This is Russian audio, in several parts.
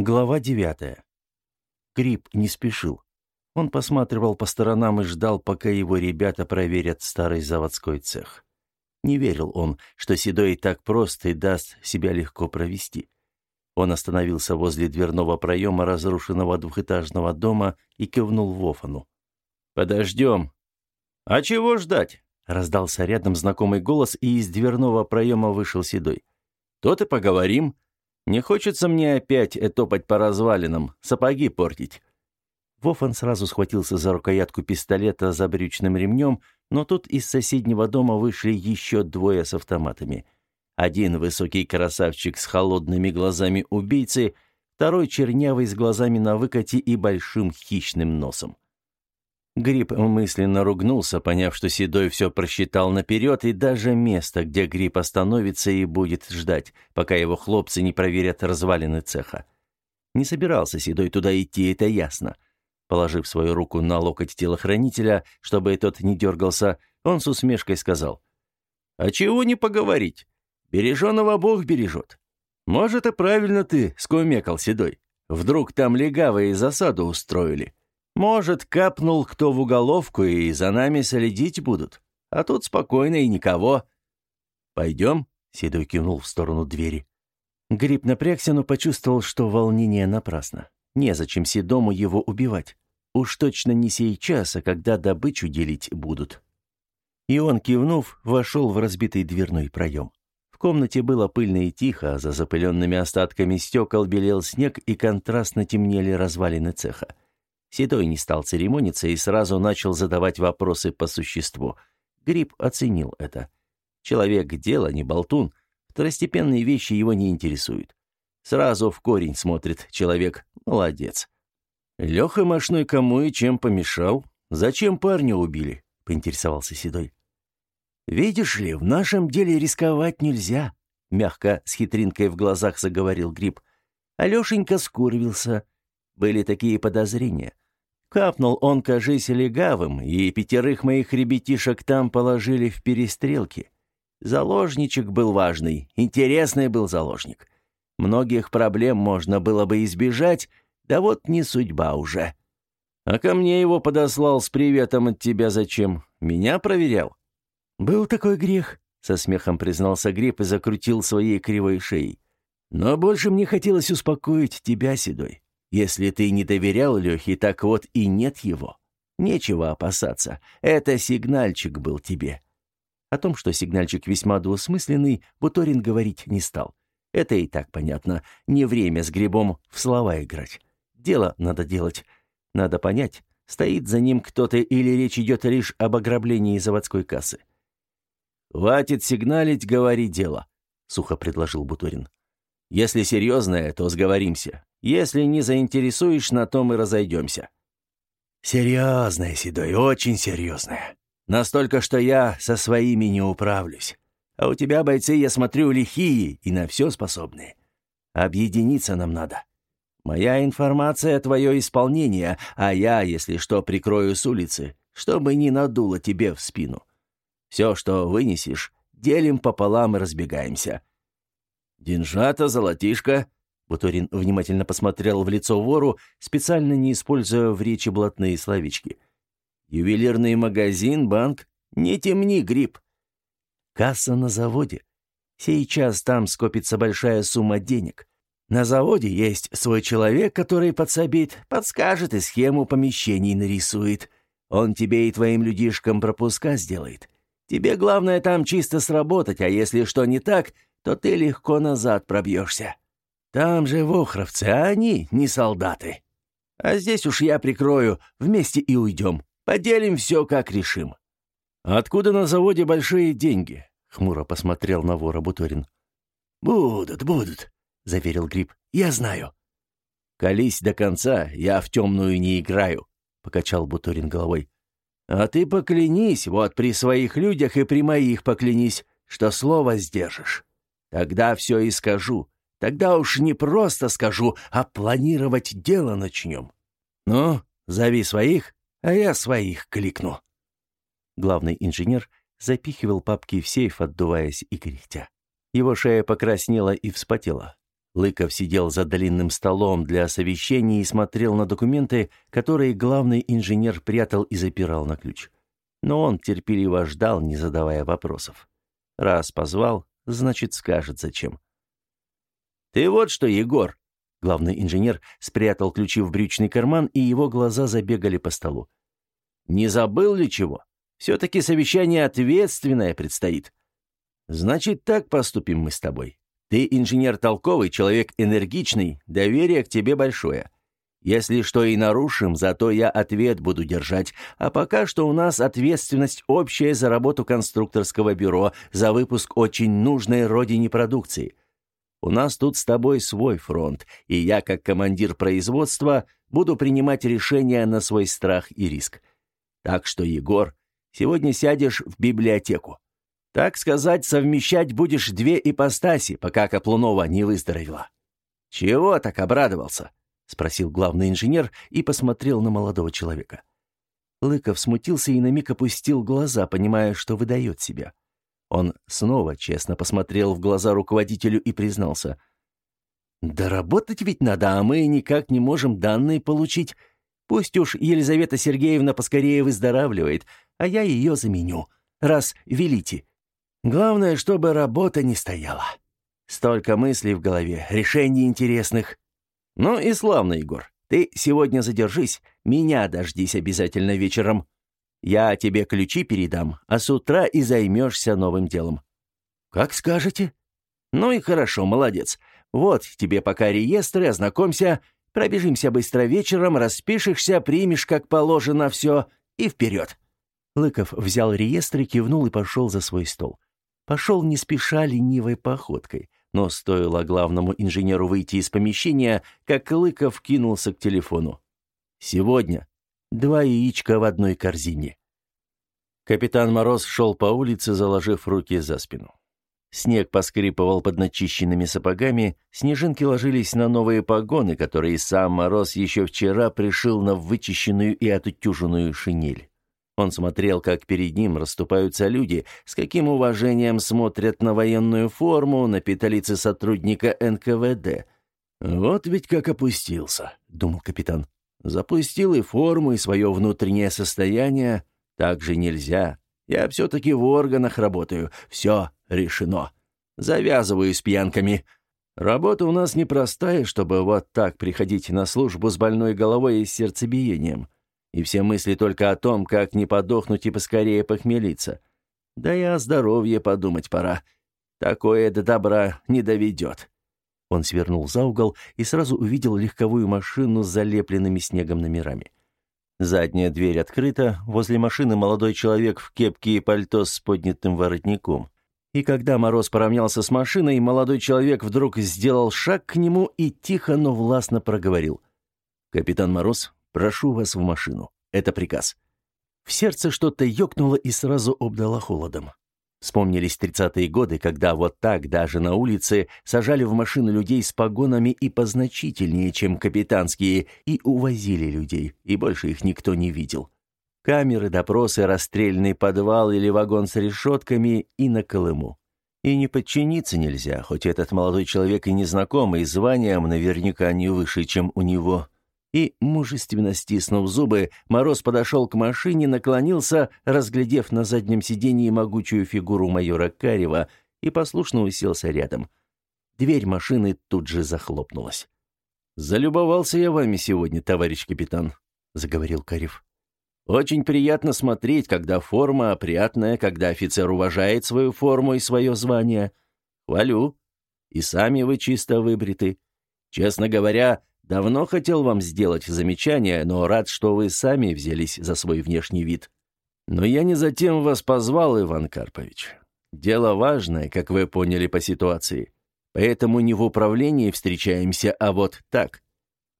Глава девятая. Крип не спешил. Он посматривал по сторонам и ждал, пока его ребята проверят старый заводской цех. Не верил он, что Седой так просто и даст себя легко провести. Он остановился возле дверного проема разрушенного двухэтажного дома и кивнул Вофану. «Подождем». «А чего ждать?» — раздался рядом знакомый голос, и из дверного проема вышел Седой. «То-то поговорим». Не хочется мне опять топать по развалинам, сапоги портить». Вофан сразу схватился за рукоятку пистолета за брючным ремнем, но тут из соседнего дома вышли еще двое с автоматами. Один высокий красавчик с холодными глазами убийцы, второй чернявый с глазами на выкате и большим хищным носом. Гриб мысленно ругнулся, поняв, что Седой все просчитал наперед, и даже место, где Гриб остановится и будет ждать, пока его хлопцы не проверят развалины цеха. Не собирался Седой туда идти, это ясно. Положив свою руку на локоть телохранителя, чтобы тот не дергался, он с усмешкой сказал. «А чего не поговорить? Береженого Бог бережет. Может, и правильно ты скумекал, Седой. Вдруг там легавые засаду устроили». Может, капнул кто в уголовку, и за нами следить будут. А тут спокойно и никого. Пойдем?» — Седой кивнул в сторону двери. Гриб напрягся, но почувствовал, что волнение напрасно. Незачем Седому его убивать. Уж точно не сейчас, а когда добычу делить будут. И он, кивнув, вошел в разбитый дверной проем. В комнате было пыльно и тихо, а за запыленными остатками стекол белел снег и контрастно темнели развалины цеха. Седой не стал церемониться и сразу начал задавать вопросы по существу. Гриб оценил это. Человек дело, не болтун. Второстепенные вещи его не интересуют. Сразу в корень смотрит человек. Молодец. Леха Машной кому и чем помешал? Зачем парня убили? Поинтересовался Седой. Видишь ли, в нашем деле рисковать нельзя, мягко с хитринкой в глазах заговорил Гриб. Алешенька скурвился. Были такие подозрения. Капнул он, кажись, легавым, и пятерых моих ребятишек там положили в перестрелке. Заложничек был важный, интересный был заложник. Многих проблем можно было бы избежать, да вот не судьба уже. А ко мне его подослал с приветом от тебя зачем? Меня проверял? Был такой грех, со смехом признался Греб и закрутил своей кривой шеей. Но больше мне хотелось успокоить тебя, Седой. Если ты не доверял Лехе, так вот и нет его. Нечего опасаться. Это сигнальчик был тебе». О том, что сигнальчик весьма двусмысленный, Буторин говорить не стал. Это и так понятно. Не время с грибом в слова играть. Дело надо делать. Надо понять, стоит за ним кто-то или речь идет лишь об ограблении заводской кассы. «Хватит сигналить, говори дело», — сухо предложил Буторин. «Если серьезное, то сговоримся. Если не заинтересуешь, на том и разойдемся». «Серьезная, Седой, очень серьезная. Настолько, что я со своими не управлюсь. А у тебя бойцы, я смотрю, лихие и на все способные. Объединиться нам надо. Моя информация — твое исполнение, а я, если что, прикрою с улицы, чтобы не надуло тебе в спину. Все, что вынесешь, делим пополам и разбегаемся. Деньжата, золотишко — Буторин внимательно посмотрел в лицо вору, специально не используя в речи блатные словечки. «Ювелирный магазин, банк? Не темни, гриб!» «Касса на заводе. Сейчас там скопится большая сумма денег. На заводе есть свой человек, который подсобит, подскажет и схему помещений нарисует. Он тебе и твоим людишкам пропуска сделает. Тебе главное там чисто сработать, а если что не так, то ты легко назад пробьешься». Там же вохровцы, а они не солдаты. А здесь уж я прикрою, вместе и уйдем. Поделим все, как решим». «Откуда на заводе большие деньги?» — хмуро посмотрел на вора Буторин. «Будут, будут», — заверил Гриб. «Я знаю». «Колись до конца, я в темную не играю», — покачал Буторин головой. «А ты поклянись, вот при своих людях и при моих поклянись, что слово сдержишь. Тогда все и скажу. Тогда уж не просто скажу, а планировать дело начнем. Ну, зови своих, а я своих кликну». Главный инженер запихивал папки в сейф, отдуваясь и кряхтя. Его шея покраснела и вспотела. Лыков сидел за длинным столом для совещаний и смотрел на документы, которые главный инженер прятал и запирал на ключ. Но он терпеливо ждал, не задавая вопросов. Раз позвал, значит, скажет зачем. «Ты вот что, Егор!» Главный инженер спрятал ключи в брючный карман, и его глаза забегали по столу. «Не забыл ли чего? Все-таки совещание ответственное предстоит. Значит, так поступим мы с тобой. Ты инженер толковый, человек энергичный, доверие к тебе большое. Если что и нарушим, зато я ответ буду держать. А пока что у нас ответственность общая за работу конструкторского бюро, за выпуск очень нужной родине продукции. У нас тут с тобой свой фронт, и я, как командир производства, буду принимать решения на свой страх и риск. Так что, Егор, сегодня сядешь в библиотеку. Так сказать, совмещать будешь две ипостаси, пока Каплунова не выздоровела. Чего так обрадовался? спросил главный инженер и посмотрел на молодого человека. Лыков смутился и на миг опустил глаза, понимая, что выдает себя. Он снова честно посмотрел в глаза руководителю и признался. «Да работать ведь надо, а мы никак не можем данные получить. Пусть уж Елизавета Сергеевна поскорее выздоравливает, а я ее заменю, раз велите. Главное, чтобы работа не стояла. Столько мыслей в голове, решений интересных. Ну и славно, Егор. Ты сегодня задержись, меня дождись обязательно вечером. Я тебе ключи передам, а с утра и займешься новым делом. Как скажете. Ну и хорошо, молодец. Вот тебе пока реестры, ознакомься, пробежимся быстро вечером, распишешься, примешь как положено все и вперед. Лыков взял реестры, кивнул и пошел за свой стол. Пошел не спеша ленивой походкой, но стоило главному инженеру выйти из помещения, как Лыков кинулся к телефону. «Сегодня два яичка в одной корзине». Капитан Мороз шел по улице, заложив руки за спину. Снег поскрипывал под начищенными сапогами, снежинки ложились на новые погоны, которые сам Мороз еще вчера пришил на вычищенную и отутюженную шинель. Он смотрел, как перед ним расступаются люди, с каким уважением смотрят на военную форму, на петлицы сотрудника НКВД. «Вот ведь как опустился», — думал капитан. «Запустил и форму, и свое внутреннее состояние. Так же нельзя. Я все-таки в органах работаю. Все решено. Завязываю с пьянками». Работа у нас непростая, чтобы вот так приходить на службу с больной головой и сердцебиением и все мысли только о том, как не подохнуть и поскорее похмелиться. Да и о здоровье подумать пора. Такое до добра не доведет. Он свернул за угол и сразу увидел легковую машину с залепленными снегом номерами. Задняя дверь открыта, возле машины молодой человек в кепке и пальто с поднятым воротником. И когда Мороз поравнялся с машиной, молодой человек вдруг сделал шаг к нему и тихо, но властно проговорил. «Капитан Мороз, Прошу вас в машину. Это приказ». В сердце что-то ёкнуло и сразу обдало холодом. Вспомнились тридцатые годы, когда вот так даже на улице сажали в машину людей с погонами и позначительнее, чем капитанские, и увозили людей, и больше их никто не видел. Камеры, допросы, расстрельный подвал или вагон с решетками и на Колыму. И не подчиниться нельзя, хоть этот молодой человек и незнакомый, званием наверняка не выше, чем у него – и, мужественно стиснув зубы, Мороз подошел к машине, наклонился, разглядев на заднем сиденье могучую фигуру майора Карева, и послушно уселся рядом. Дверь машины тут же захлопнулась. «Залюбовался я вами сегодня, товарищ капитан», — заговорил Карев. «Очень приятно смотреть, когда форма опрятная, когда офицер уважает свою форму и свое звание. Хвалю. И сами вы чисто выбриты. Честно говоря, Давно хотел вам сделать замечание, но рад, что вы сами взялись за свой внешний вид. Но я не затем вас позвал, Иван Карпович. Дело важное, как вы поняли по ситуации. Поэтому не в управлении встречаемся, а вот так.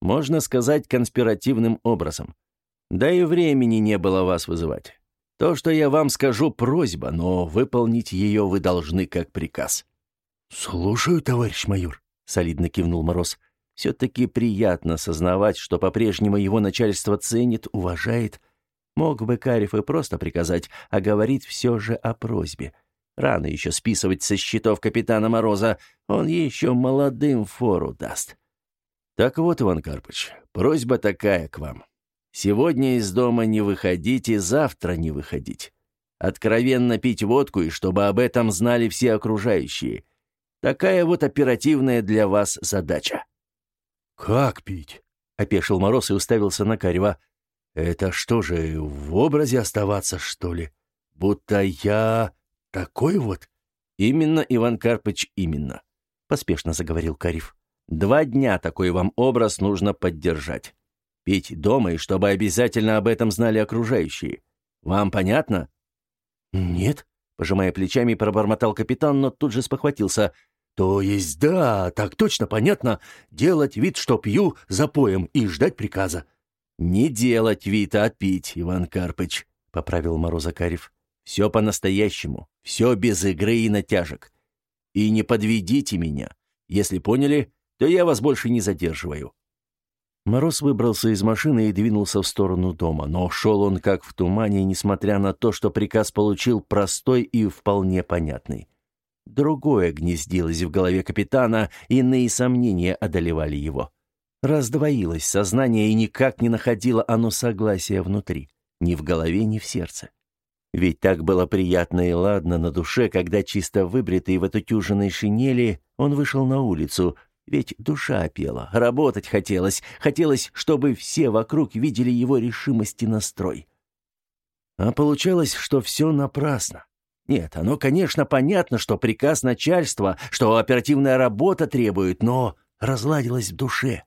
Можно сказать, конспиративным образом. Да и времени не было вас вызывать. То, что я вам скажу, просьба, но выполнить ее вы должны как приказ». «Слушаю, товарищ майор», — солидно кивнул Мороз. Все-таки приятно сознавать, что по-прежнему его начальство ценит, уважает. Мог бы Карев и просто приказать, а говорит все же о просьбе. Рано еще списывать со счетов капитана Мороза. Он еще молодым фору даст. Так вот, Иван Карпыч, просьба такая к вам. Сегодня из дома не выходите, завтра не выходить. Откровенно пить водку, и чтобы об этом знали все окружающие. Такая вот оперативная для вас задача». «Как пить?» — опешил Мороз и уставился на Карева. «Это что же, в образе оставаться, что ли? Будто я такой вот?» «Именно, Иван Карпыч, именно», — поспешно заговорил Карев. «Два дня такой вам образ нужно поддержать. Пить дома, и чтобы обязательно об этом знали окружающие. Вам понятно?» «Нет», — пожимая плечами, пробормотал капитан, но тут же спохватился. «То есть да, так точно понятно. Делать вид, что пью, запоем и ждать приказа». «Не делать вид, а пить, Иван Карпыч», — поправил Морозакарев. «Все по-настоящему, все без игры и натяжек. И не подведите меня. Если поняли, то я вас больше не задерживаю. Мороз выбрался из машины и двинулся в сторону дома, но шел он как в тумане, несмотря на то, что приказ получил простой и вполне понятный. Другое гнездилось в голове капитана, иные сомнения одолевали его. Раздвоилось сознание, и никак не находило оно согласия внутри, ни в голове, ни в сердце. Ведь так было приятно и ладно на душе, когда чисто выбритый в отутюженной шинели он вышел на улицу, ведь душа пела, работать хотелось, хотелось, чтобы все вокруг видели его решимость и настрой. А получалось, что все напрасно. Нет, оно, конечно, понятно, что приказ начальства, что оперативная работа требует, но разладилось в душе.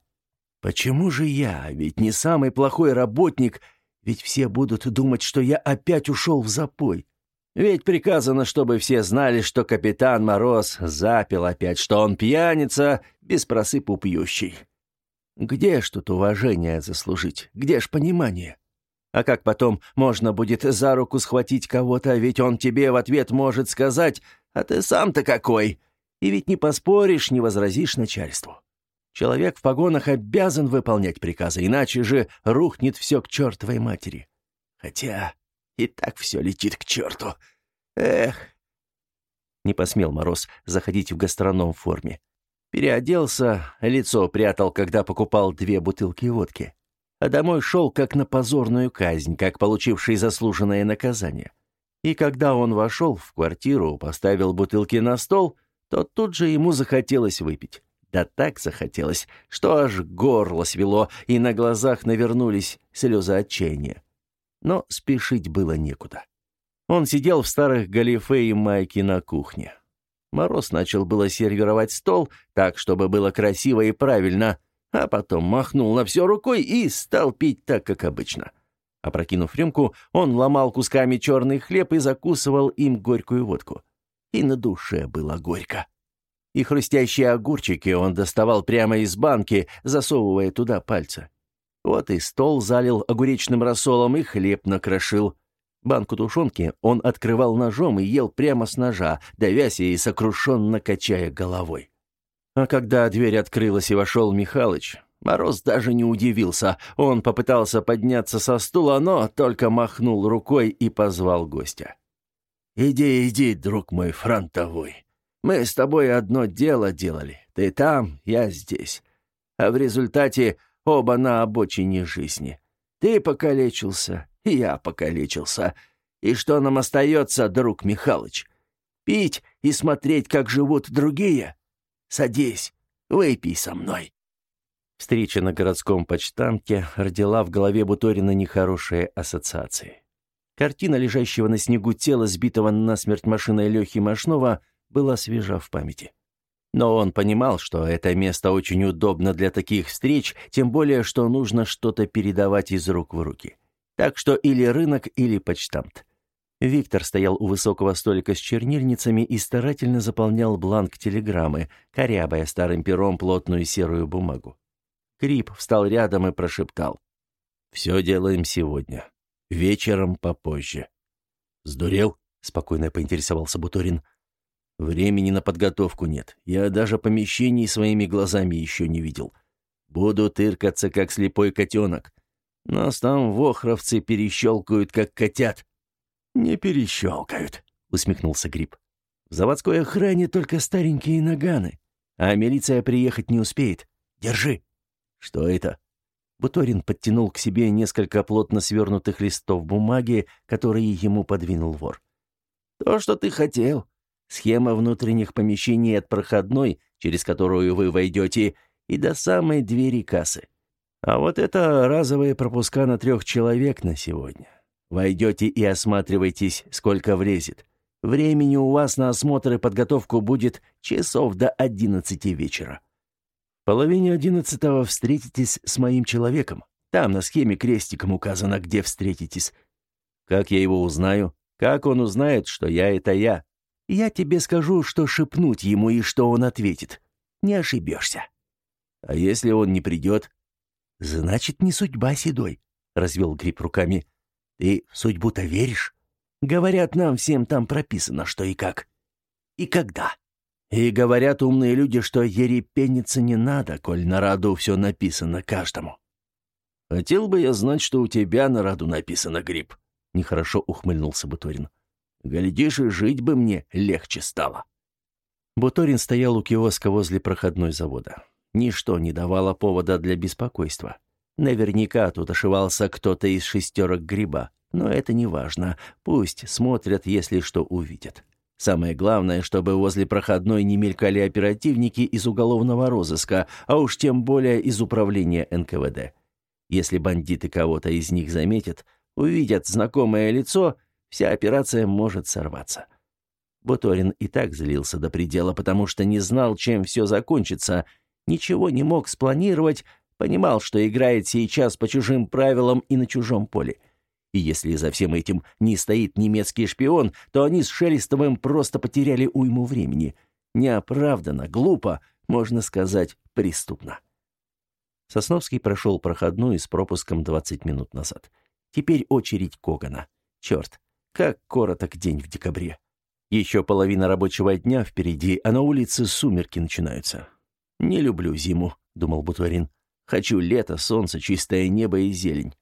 Почему же я, ведь не самый плохой работник, ведь все будут думать, что я опять ушел в запой. Ведь приказано, чтобы все знали, что капитан Мороз запил опять, что он пьяница, без просыпу пьющий. Где ж тут уважение заслужить? Где ж понимание? А как потом можно будет за руку схватить кого-то, ведь он тебе в ответ может сказать «А ты сам-то какой?» И ведь не поспоришь, не возразишь начальству. Человек в погонах обязан выполнять приказы, иначе же рухнет все к чертовой матери. Хотя и так все летит к черту. Эх!» Не посмел Мороз заходить в гастроном в форме. Переоделся, лицо прятал, когда покупал две бутылки водки. А домой шел как на позорную казнь, как получивший заслуженное наказание. И когда он вошел в квартиру, поставил бутылки на стол, то тут же ему захотелось выпить. Да так захотелось, что аж горло свело, и на глазах навернулись слезы отчаяния но спешить было некуда. Он сидел в старых галифе и майке на кухне. Мороз начал было сервировать стол так, чтобы было красиво и правильно, а потом махнул на все рукой и стал пить так, как обычно. Опрокинув рюмку, он ломал кусками черный хлеб и закусывал им горькую водку. И на душе было горько. И хрустящие огурчики он доставал прямо из банки, засовывая туда пальцы. Вот и стол залил огуречным рассолом и хлеб накрошил. Банку тушенки он открывал ножом и ел прямо с ножа, давясь и сокрушенно качая головой. А когда дверь открылась и вошел Михалыч, Мороз даже не удивился. Он попытался подняться со стула, но только махнул рукой и позвал гостя. «Иди, иди, друг мой фронтовой. Мы с тобой одно дело делали. Ты там, я здесь. А в результате Оба на обочине жизни. Ты покалечился, я покалечился. И что нам остается, друг Михалыч? Пить и смотреть, как живут другие? Садись, выпей со мной». Встреча на городском почтамте родила в голове Буторина нехорошие ассоциации. Картина лежащего на снегу тела, сбитого насмерть машиной Лехи Машнова, была свежа в памяти. Но он понимал, что это место очень удобно для таких встреч, тем более, что нужно что-то передавать из рук в руки. Так что или рынок, или почтамт. Виктор стоял у высокого столика с чернильницами и старательно заполнял бланк телеграммы, корябая старым пером плотную серую бумагу. Крип встал рядом и прошептал. «Все делаем сегодня. Вечером попозже». «Сдурел?» — спокойно поинтересовался Буторин. Времени на подготовку нет. Я даже помещений своими глазами еще не видел. Буду тыркаться, как слепой котенок. Нас там вохровцы перещелкают, как котят». «Не перещелкают», — усмехнулся Гриб. В заводской охране только старенькие наганы, а милиция приехать не успеет. Держи. Что это? Буторин подтянул к себе несколько плотно свернутых листов бумаги, которые ему подвинул вор. То, что ты хотел. Схема внутренних помещений от проходной, через которую вы войдете, и до самой двери кассы. А вот это разовые пропуска на трех человек на сегодня. Войдете и осматривайтесь, сколько влезет. Времени у вас на осмотр и подготовку будет часов до одиннадцати вечера. В половине одиннадцатого встретитесь с моим человеком. Там на схеме крестиком указано, где встретитесь. Как я его узнаю? Как он узнает, что я — это я? Я тебе скажу, что шепнуть ему и что он ответит. Не ошибешься. А если он не придет? «Значит, не судьба, Седой», — развел Гриб руками. «Ты в судьбу-то веришь? Говорят, нам всем там прописано, что и как. И когда. И говорят умные люди, что ерепениться не надо, коль на роду все написано каждому». «Хотел бы я знать, что у тебя на роду написано, Гриб», — нехорошо ухмыльнулся Буторин. «Глядишь, и жить бы мне легче стало». Буторин стоял у киоска возле проходной завода. Ничто не давало повода для беспокойства. Наверняка тут ошивался кто-то из шестерок гриба, но это не важно. Пусть смотрят, если что увидят. Самое главное, чтобы возле проходной не мелькали оперативники из уголовного розыска, а уж тем более из управления НКВД. Если бандиты кого-то из них заметят, увидят знакомое лицо, вся операция может сорваться. Буторин и так злился до предела, потому что не знал, чем все закончится — ничего не мог спланировать, понимал, что играет сейчас по чужим правилам и на чужом поле. И если за всем этим не стоит немецкий шпион, то они с Шелестовым просто потеряли уйму времени. Неоправданно, глупо, можно сказать, преступно. Сосновский прошел проходную с пропуском 20 минут назад. Теперь очередь Когана. Черт, как короток день в декабре. Еще половина рабочего дня впереди, а на улице сумерки начинаются. «Не люблю зиму», — думал Бутварин. «Хочу лето, солнце, чистое небо и зелень».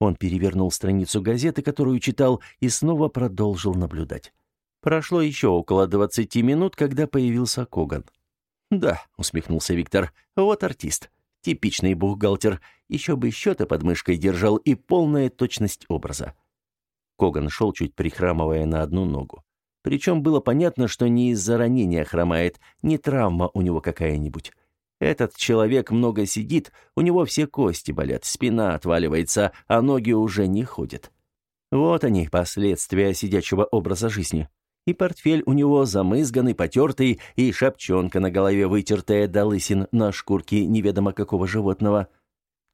Он перевернул страницу газеты, которую читал, и снова продолжил наблюдать. Прошло еще около двадцати минут, когда появился Коган. «Да», — усмехнулся Виктор, — «вот артист. Типичный бухгалтер. Еще бы счеты под мышкой держал и полная точность образа». Коган шел, чуть прихрамывая на одну ногу. Причем было понятно, что не из-за ранения хромает, не травма у него какая-нибудь. Этот человек много сидит, у него все кости болят, спина отваливается, а ноги уже не ходят. Вот они, последствия сидячего образа жизни. И портфель у него замызганный, потертый, и шапчонка на голове вытертая до лысин на шкурке неведомо какого животного.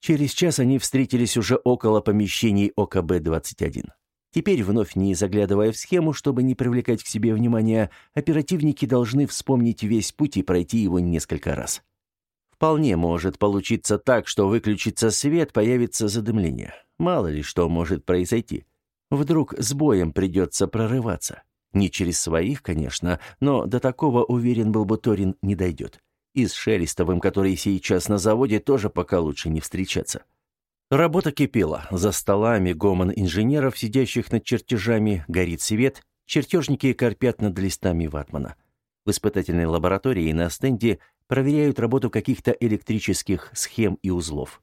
Через час они встретились уже около помещений ОКБ-21. Теперь, вновь не заглядывая в схему, чтобы не привлекать к себе внимания, оперативники должны вспомнить весь путь и пройти его несколько раз. Вполне может получиться так, что выключится свет, появится задымление. Мало ли что может произойти. Вдруг с боем придется прорываться. Не через своих, конечно, но до такого, уверен был Буторин, не дойдет. И с Шелестовым, который сейчас на заводе, тоже пока лучше не встречаться. Работа кипела. За столами гомон инженеров, сидящих над чертежами, горит свет, чертежники корпят над листами ватмана. В испытательной лаборатории на стенде проверяют работу каких-то электрических схем и узлов.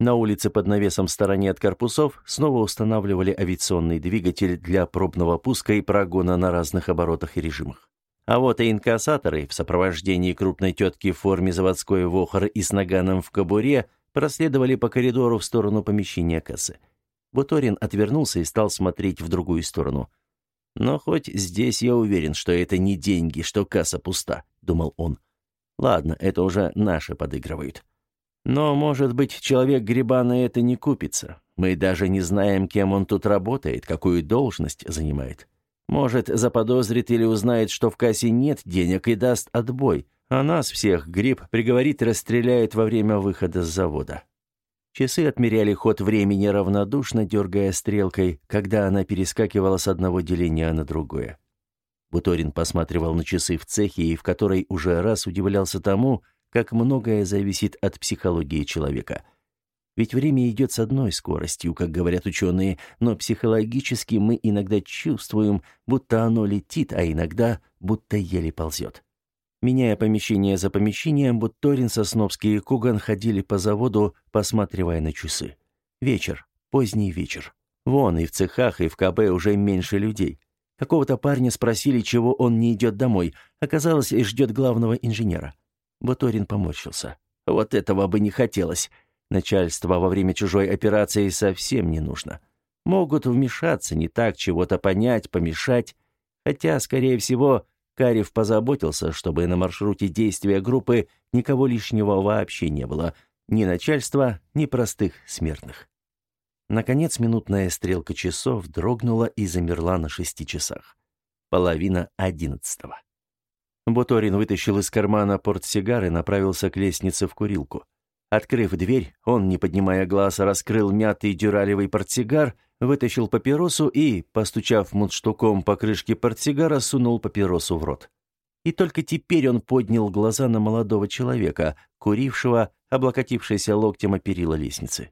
На улице под навесом в стороне от корпусов снова устанавливали авиационный двигатель для пробного пуска и прогона на разных оборотах и режимах. А вот и инкассаторы в сопровождении крупной тетки в форме заводской вохор и с наганом в кобуре – проследовали по коридору в сторону помещения кассы. Буторин отвернулся и стал смотреть в другую сторону. «Но хоть здесь я уверен, что это не деньги, что касса пуста», — думал он. «Ладно, это уже наши подыгрывают. Но, может быть, человек гриба на это не купится. Мы даже не знаем, кем он тут работает, какую должность занимает. Может, заподозрит или узнает, что в кассе нет денег и даст отбой. А нас всех гриб приговорит и расстреляет во время выхода с завода. Часы отмеряли ход времени равнодушно, дергая стрелкой, когда она перескакивала с одного деления на другое. Буторин посматривал на часы в цехе и в которой уже раз удивлялся тому, как многое зависит от психологии человека. Ведь время идет с одной скоростью, как говорят ученые, но психологически мы иногда чувствуем, будто оно летит, а иногда будто еле ползет. Меняя помещение за помещением, Бутторин, Сосновский и Куган ходили по заводу, посматривая на часы. Вечер, поздний вечер. Вон и в цехах, и в КБ уже меньше людей. Какого-то парня спросили, чего он не идет домой. Оказалось, и ждет главного инженера. Буторин поморщился. Вот этого бы не хотелось. Начальство во время чужой операции совсем не нужно. Могут вмешаться, не так чего-то понять, помешать. Хотя, скорее всего, Карев позаботился, чтобы на маршруте действия группы никого лишнего вообще не было. Ни начальства, ни простых смертных. Наконец минутная стрелка часов дрогнула и замерла на шести часах. Половина одиннадцатого. Буторин вытащил из кармана портсигар и направился к лестнице в курилку. Открыв дверь, он, не поднимая глаз, раскрыл мятый дюралевый портсигар, вытащил папиросу и, постучав мундштуком по крышке портсигара, сунул папиросу в рот. И только теперь он поднял глаза на молодого человека, курившего, облокотившийся локтем о перила лестницы.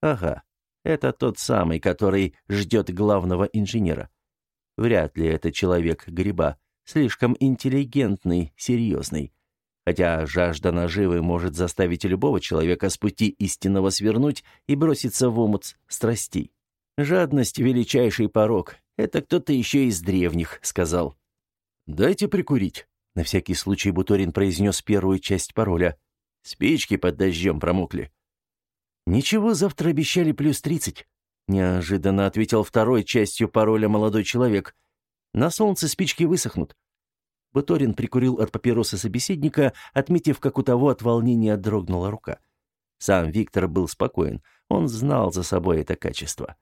Ага, это тот самый, который ждет главного инженера. Вряд ли это человек гриба, слишком интеллигентный, серьезный хотя жажда наживы может заставить любого человека с пути истинного свернуть и броситься в омут страстей. «Жадность — величайший порог. Это кто-то еще из древних сказал». «Дайте прикурить», — на всякий случай Буторин произнес первую часть пароля. «Спички под дождем промокли». «Ничего, завтра обещали плюс тридцать», — неожиданно ответил второй частью пароля молодой человек. «На солнце спички высохнут. Буторин прикурил от папиросы собеседника, отметив, как у того от волнения дрогнула рука. Сам Виктор был спокоен, он знал за собой это качество.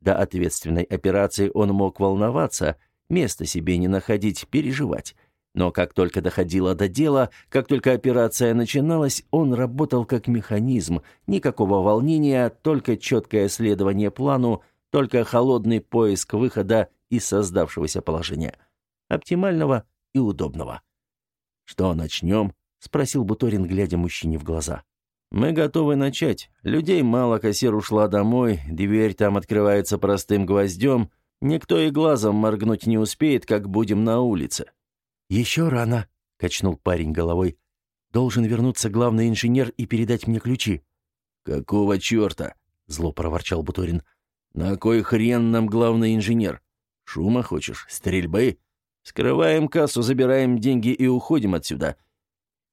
До ответственной операции он мог волноваться, места себе не находить, переживать. Но как только доходило до дела, как только операция начиналась, он работал как механизм. Никакого волнения, только четкое следование плану, только холодный поиск выхода из создавшегося положения. Оптимального и удобного. «Что, начнем?» — спросил Буторин, глядя мужчине в глаза. «Мы готовы начать. Людей мало, кассир ушла домой, дверь там открывается простым гвоздем. Никто и глазом моргнуть не успеет, как будем на улице». «Еще рано», — качнул парень головой. «Должен вернуться главный инженер и передать мне ключи». «Какого черта?» — зло проворчал Буторин. «На кой хрен нам главный инженер? Шума хочешь? Стрельбы? Скрываем кассу, забираем деньги и уходим отсюда».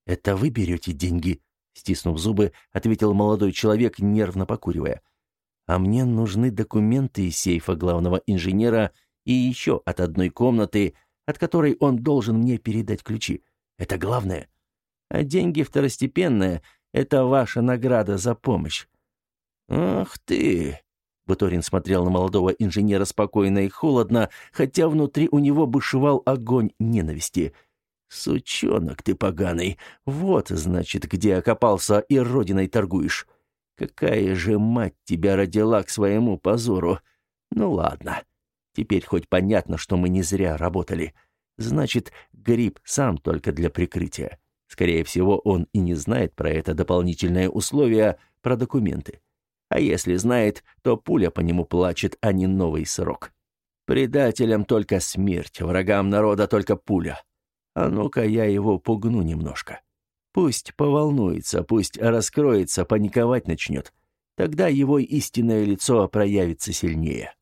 «Это вы берете деньги?» — стиснув зубы, ответил молодой человек, нервно покуривая. «А мне нужны документы из сейфа главного инженера и еще от одной комнаты, от которой он должен мне передать ключи. Это главное. А деньги второстепенные — это ваша награда за помощь». «Ах ты!» Буторин смотрел на молодого инженера спокойно и холодно, хотя внутри у него бушевал огонь ненависти. «Сучонок ты поганый! Вот, значит, где окопался и родиной торгуешь! Какая же мать тебя родила к своему позору! Ну ладно, теперь хоть понятно, что мы не зря работали. Значит, гриб сам только для прикрытия. Скорее всего, он и не знает про это дополнительное условие, про документы. А если знает, то пуля по нему плачет, а не новый срок. Предателям только смерть, врагам народа только пуля. А ну-ка я его пугну немножко. Пусть поволнуется, пусть раскроется, паниковать начнет. Тогда его истинное лицо проявится сильнее.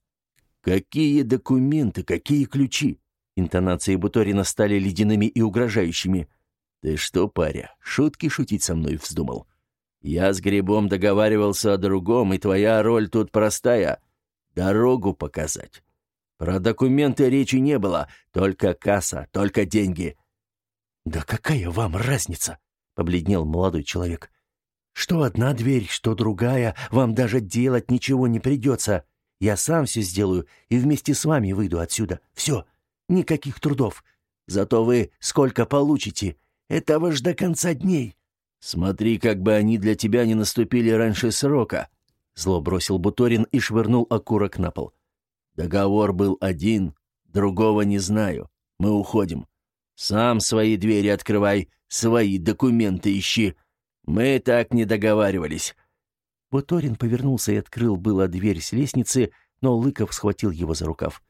«Какие документы, какие ключи?» Интонации Буторина стали ледяными и угрожающими. «Ты что, паря, шутки шутить со мной вздумал? Я с грибом договаривался о другом, и твоя роль тут простая — дорогу показать. Про документы речи не было, только касса, только деньги». «Да какая вам разница?» — побледнел молодой человек. «Что одна дверь, что другая, вам даже делать ничего не придется. Я сам все сделаю и вместе с вами выйду отсюда. Все, никаких трудов. Зато вы сколько получите, этого ж до конца дней». «Смотри, как бы они для тебя не наступили раньше срока», — зло бросил Буторин и швырнул окурок на пол. «Договор был один, другого не знаю. Мы уходим. Сам свои двери открывай, свои документы ищи. Мы так не договаривались». Буторин повернулся и открыл было дверь с лестницы, но Лыков схватил его за рукав.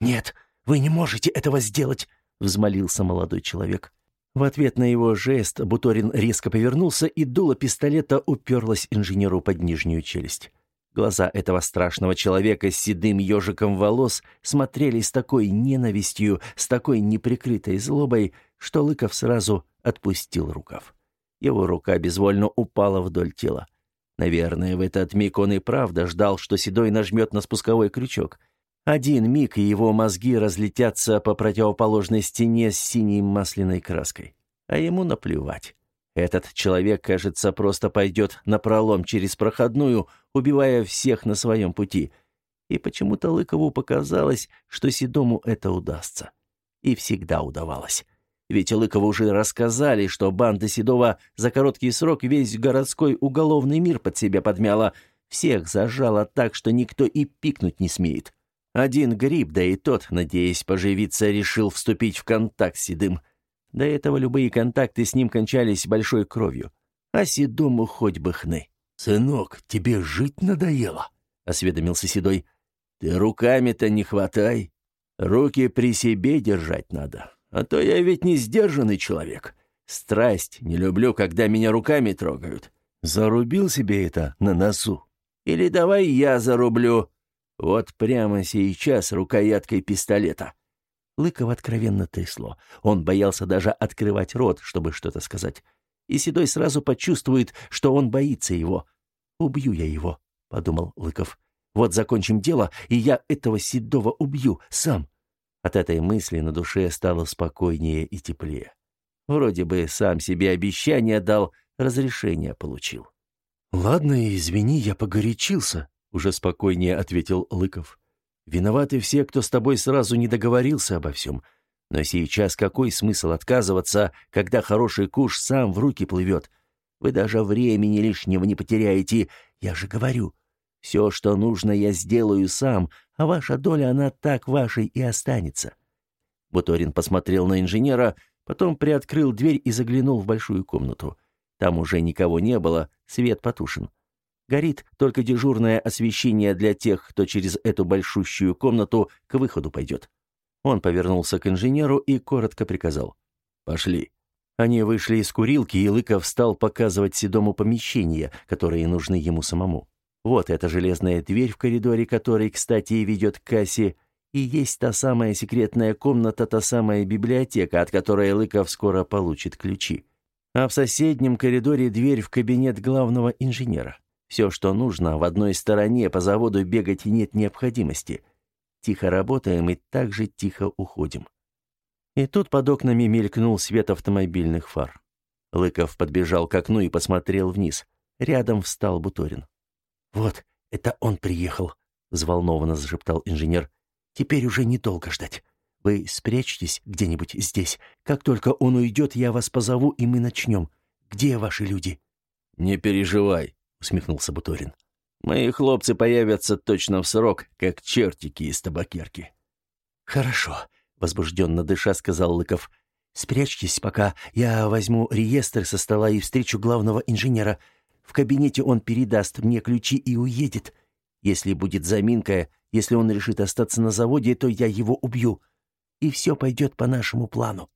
«Нет, вы не можете этого сделать!» — взмолился молодой человек. В ответ на его жест Буторин резко повернулся, и дуло пистолета уперлось инженеру под нижнюю челюсть. Глаза этого страшного человека с седым ежиком волос смотрели с такой ненавистью, с такой неприкрытой злобой, что Лыков сразу отпустил рукав. Его рука безвольно упала вдоль тела. Наверное, в этот миг он и правда ждал, что Седой нажмет на спусковой крючок. Один миг, и его мозги разлетятся по противоположной стене с синей масляной краской. А ему наплевать. Этот человек, кажется, просто пойдет напролом через проходную, убивая всех на своем пути. И почему-то Лыкову показалось, что Седому это удастся. И всегда удавалось. Ведь Лыкову уже рассказали, что банда Седова за короткий срок весь городской уголовный мир под себя подмяла, всех зажала так, что никто и пикнуть не смеет. Один гриб, да и тот, надеясь поживиться, решил вступить в контакт с Седым. До этого любые контакты с ним кончались большой кровью. А Седому хоть бы хны. «Сынок, тебе жить надоело?» — осведомился Седой. «Ты руками-то не хватай. Руки при себе держать надо. А то я ведь не сдержанный человек. Страсть не люблю, когда меня руками трогают. Зарубил себе это на носу. Или давай я зарублю. Вот прямо сейчас рукояткой пистолета. Лыков откровенно трясло. Он боялся даже открывать рот, чтобы что-то сказать. И Седой сразу почувствует, что он боится его. «Убью я его», — подумал Лыков. «Вот закончим дело, и я этого Седова убью сам». От этой мысли на душе стало спокойнее и теплее. Вроде бы сам себе обещание дал, разрешение получил. «Ладно, извини, я погорячился», — уже спокойнее ответил Лыков. «Виноваты все, кто с тобой сразу не договорился обо всем. Но сейчас какой смысл отказываться, когда хороший куш сам в руки плывет? Вы даже времени лишнего не потеряете, я же говорю. Все, что нужно, я сделаю сам, а ваша доля, она так вашей и останется». Буторин посмотрел на инженера, потом приоткрыл дверь и заглянул в большую комнату. Там уже никого не было, свет потушен. Горит только дежурное освещение для тех, кто через эту большущую комнату к выходу пойдет. Он повернулся к инженеру и коротко приказал. «Пошли». Они вышли из курилки, и Лыков стал показывать Седому помещения, которые нужны ему самому. Вот эта железная дверь в коридоре, который, кстати, ведет к кассе, и есть та самая секретная комната, та самая библиотека, от которой Лыков скоро получит ключи. А в соседнем коридоре дверь в кабинет главного инженера. Все, что нужно, в одной стороне по заводу бегать нет необходимости. Тихо работаем и также тихо уходим. И тут под окнами мелькнул свет автомобильных фар. Лыков подбежал к окну и посмотрел вниз. Рядом встал Буторин. «Вот, это он приехал», — взволнованно зашептал инженер. «Теперь уже недолго ждать. Вы спрячьтесь где-нибудь здесь. Как только он уйдет, я вас позову, и мы начнем. Где ваши люди?» «Не переживай», — усмехнулся Буторин. «Мои хлопцы появятся точно в срок, как чертики из табакерки». «Хорошо», — возбужденно дыша сказал Лыков. «Спрячьтесь пока. Я возьму реестр со стола и встречу главного инженера. В кабинете он передаст мне ключи и уедет. Если будет заминка, если он решит остаться на заводе, то я его убью. И все пойдет по нашему плану».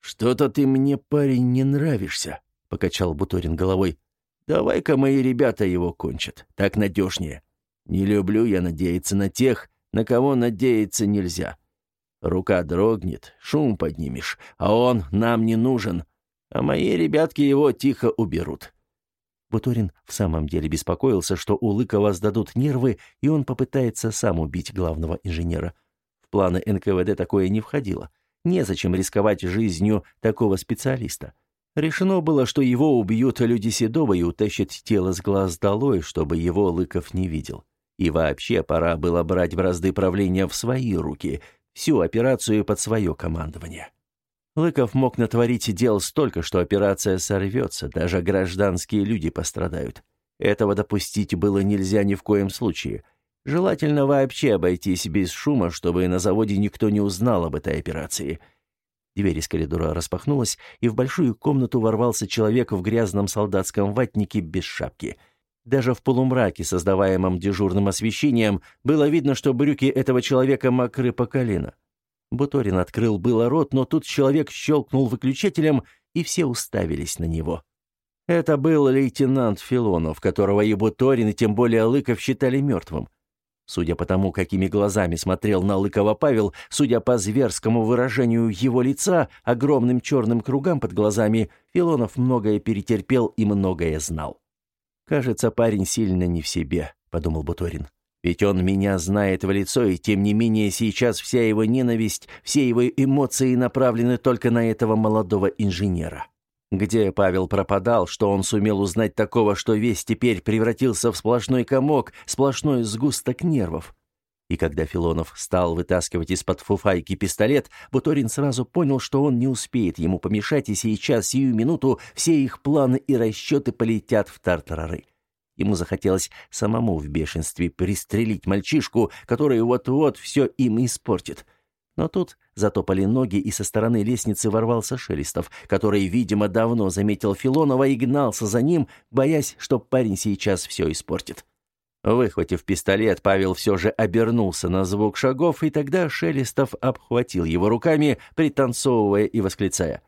«Что-то ты мне, парень, не нравишься», — покачал Буторин головой. «Давай-ка мои ребята его кончат. Так надежнее. Не люблю я надеяться на тех, на кого надеяться нельзя. Рука дрогнет, шум поднимешь, а он нам не нужен, а мои ребятки его тихо уберут. Буторин в самом деле беспокоился, что у Лыкова сдадут нервы, и он попытается сам убить главного инженера. В планы НКВД такое не входило. Незачем рисковать жизнью такого специалиста. Решено было, что его убьют люди Седова и утащат тело с глаз долой, чтобы его Лыков не видел. И вообще пора было брать бразды правления в свои руки, всю операцию под свое командование. Лыков мог натворить дел столько, что операция сорвется, даже гражданские люди пострадают. Этого допустить было нельзя ни в коем случае. Желательно вообще обойтись без шума, чтобы на заводе никто не узнал об этой операции. Дверь из коридора распахнулась, и в большую комнату ворвался человек в грязном солдатском ватнике без шапки. Даже в полумраке, создаваемом дежурным освещением, было видно, что брюки этого человека мокры по колено. Буторин открыл было рот, но тут человек щелкнул выключателем, и все уставились на него. Это был лейтенант Филонов, которого и Буторин, и тем более Лыков считали мертвым. Судя по тому, какими глазами смотрел на Лыкова Павел, судя по зверскому выражению его лица, огромным черным кругам под глазами, Филонов многое перетерпел и многое знал. «Кажется, парень сильно не в себе», — подумал Буторин. «Ведь он меня знает в лицо, и тем не менее сейчас вся его ненависть, все его эмоции направлены только на этого молодого инженера». Где Павел пропадал, что он сумел узнать такого, что весь теперь превратился в сплошной комок, сплошной сгусток нервов? И когда Филонов стал вытаскивать из-под фуфайки пистолет, Буторин сразу понял, что он не успеет ему помешать, и сейчас, сию минуту, все их планы и расчеты полетят в тартарары. Ему захотелось самому в бешенстве пристрелить мальчишку, который вот-вот все им испортит. Но тут затопали ноги, и со стороны лестницы ворвался Шелестов, который, видимо, давно заметил Филонова и гнался за ним, боясь, что парень сейчас все испортит. Выхватив пистолет, Павел все же обернулся на звук шагов, и тогда Шелестов обхватил его руками, пританцовывая и восклицая.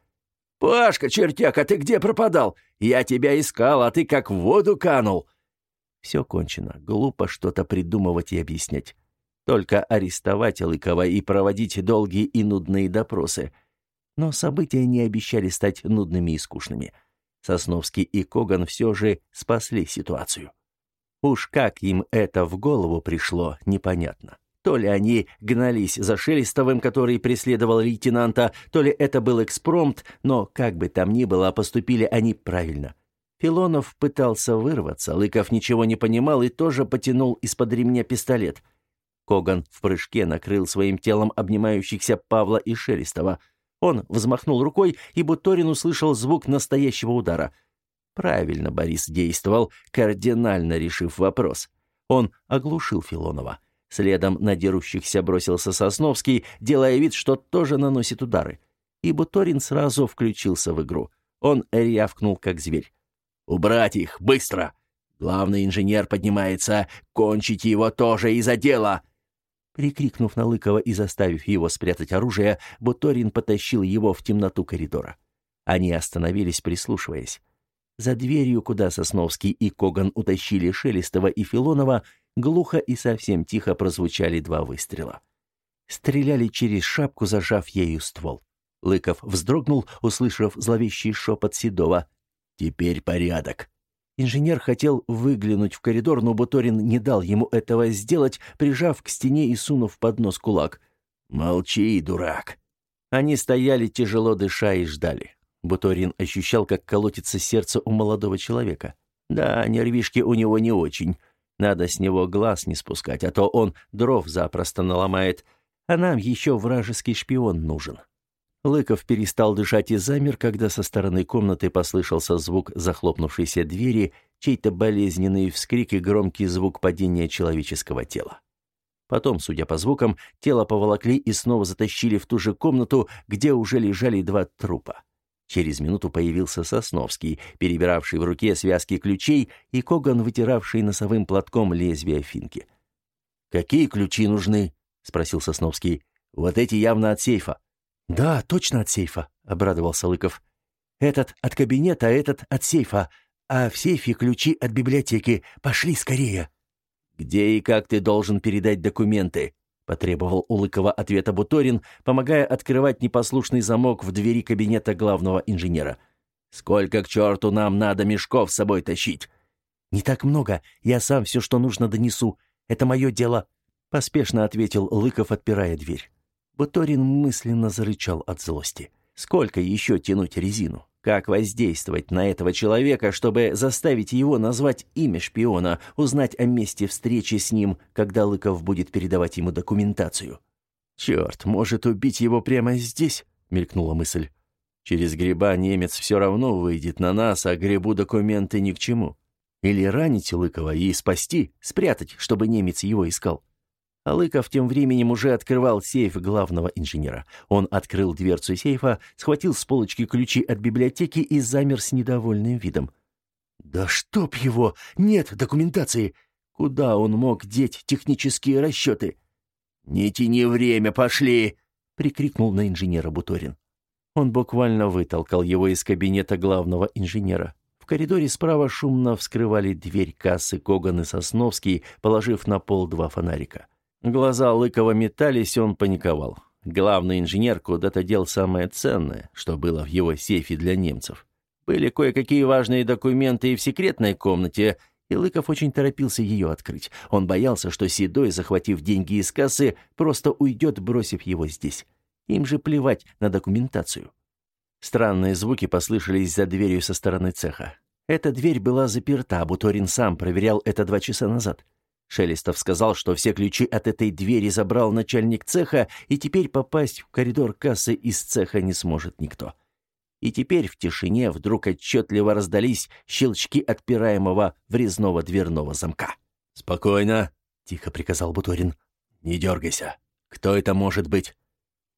«Пашка, чертяка, ты где пропадал? Я тебя искал, а ты как в воду канул!» Все кончено. Глупо что-то придумывать и объяснять. Только арестовать Лыкова и проводить долгие и нудные допросы. Но события не обещали стать нудными и скучными. Сосновский и Коган все же спасли ситуацию. Уж как им это в голову пришло, непонятно. То ли они гнались за Шелестовым, который преследовал лейтенанта, то ли это был экспромт, но как бы там ни было, поступили они правильно. Филонов пытался вырваться, Лыков ничего не понимал и тоже потянул из-под ремня пистолет — Коган в прыжке накрыл своим телом обнимающихся Павла и Шелестова. Он взмахнул рукой, и Буторин услышал звук настоящего удара. Правильно Борис действовал, кардинально решив вопрос. Он оглушил Филонова. Следом на дерущихся бросился Сосновский, делая вид, что тоже наносит удары. И Буторин сразу включился в игру. Он рявкнул, как зверь. «Убрать их! Быстро! Главный инженер поднимается! Кончите его тоже из-за дела!» Прикрикнув на Лыкова и заставив его спрятать оружие, Буторин потащил его в темноту коридора. Они остановились, прислушиваясь. За дверью, куда Сосновский и Коган утащили Шелестова и Филонова, глухо и совсем тихо прозвучали два выстрела. Стреляли через шапку, зажав ею ствол. Лыков вздрогнул, услышав зловещий шепот Седова. «Теперь порядок». Инженер хотел выглянуть в коридор, но Буторин не дал ему этого сделать, прижав к стене и сунув под нос кулак. «Молчи, дурак!» Они стояли, тяжело дыша, и ждали. Буторин ощущал, как колотится сердце у молодого человека. Да, нервишки у него не очень. Надо с него глаз не спускать, а то он дров запросто наломает. А нам еще вражеский шпион нужен. Лыков перестал дышать и замер, когда со стороны комнаты послышался звук захлопнувшейся двери, чей-то болезненный вскрик и громкий звук падения человеческого тела. Потом, судя по звукам, тело поволокли и снова затащили в ту же комнату, где уже лежали два трупа. Через минуту появился Сосновский, перебиравший в руке связки ключей, и Коган, вытиравший носовым платком лезвие финки. «Какие ключи нужны?» — спросил Сосновский. «Вот эти явно от сейфа». «Да, точно от сейфа», — обрадовался Лыков. «Этот от кабинета, а этот от сейфа. А в сейфе ключи от библиотеки. Пошли скорее». «Где и как ты должен передать документы?» — потребовал у Лыкова ответа Буторин, помогая открывать непослушный замок в двери кабинета главного инженера. «Сколько к черту нам надо мешков с собой тащить?» «Не так много. Я сам все, что нужно, донесу. Это мое дело», — поспешно ответил Лыков, отпирая дверь. Буторин мысленно зарычал от злости. Сколько еще тянуть резину? Как воздействовать на этого человека, чтобы заставить его назвать имя шпиона, узнать о месте встречи с ним, когда Лыков будет передавать ему документацию? «Черт, может убить его прямо здесь?» — мелькнула мысль. «Через гриба немец все равно выйдет на нас, а грибу документы ни к чему. Или ранить Лыкова и спасти, спрятать, чтобы немец его искал. Алыков тем временем уже открывал сейф главного инженера. Он открыл дверцу сейфа, схватил с полочки ключи от библиотеки и замер с недовольным видом. «Да чтоб его! Нет документации! Куда он мог деть технические расчеты?» «Не тяни время, пошли!» — прикрикнул на инженера Буторин. Он буквально вытолкал его из кабинета главного инженера. В коридоре справа шумно вскрывали дверь кассы Коган и Сосновский, положив на пол два фонарика. Глаза Лыкова метались, он паниковал. Главный инженер куда-то дел самое ценное, что было в его сейфе для немцев. Были кое-какие важные документы и в секретной комнате, и Лыков очень торопился ее открыть. Он боялся, что Седой, захватив деньги из кассы, просто уйдет, бросив его здесь. Им же плевать на документацию. Странные звуки послышались за дверью со стороны цеха. Эта дверь была заперта, а Буторин сам проверял это два часа назад. Шелестов сказал, что все ключи от этой двери забрал начальник цеха, и теперь попасть в коридор кассы из цеха не сможет никто. И теперь в тишине вдруг отчетливо раздались щелчки отпираемого врезного дверного замка. «Спокойно», — тихо приказал Буторин. «Не дергайся. Кто это может быть?»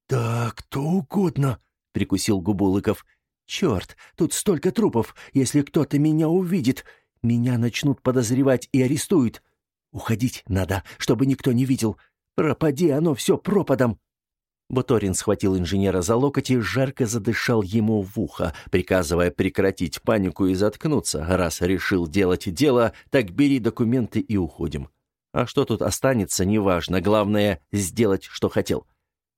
«Да кто угодно», — прикусил губу Лыков. «Черт, тут столько трупов. Если кто-то меня увидит, меня начнут подозревать и арестуют. Уходить надо, чтобы никто не видел. Пропади оно все пропадом. Буторин схватил инженера за локоть и жарко задышал ему в ухо, приказывая прекратить панику и заткнуться. Раз решил делать дело, так бери документы и уходим. А что тут останется, неважно. Главное — сделать, что хотел.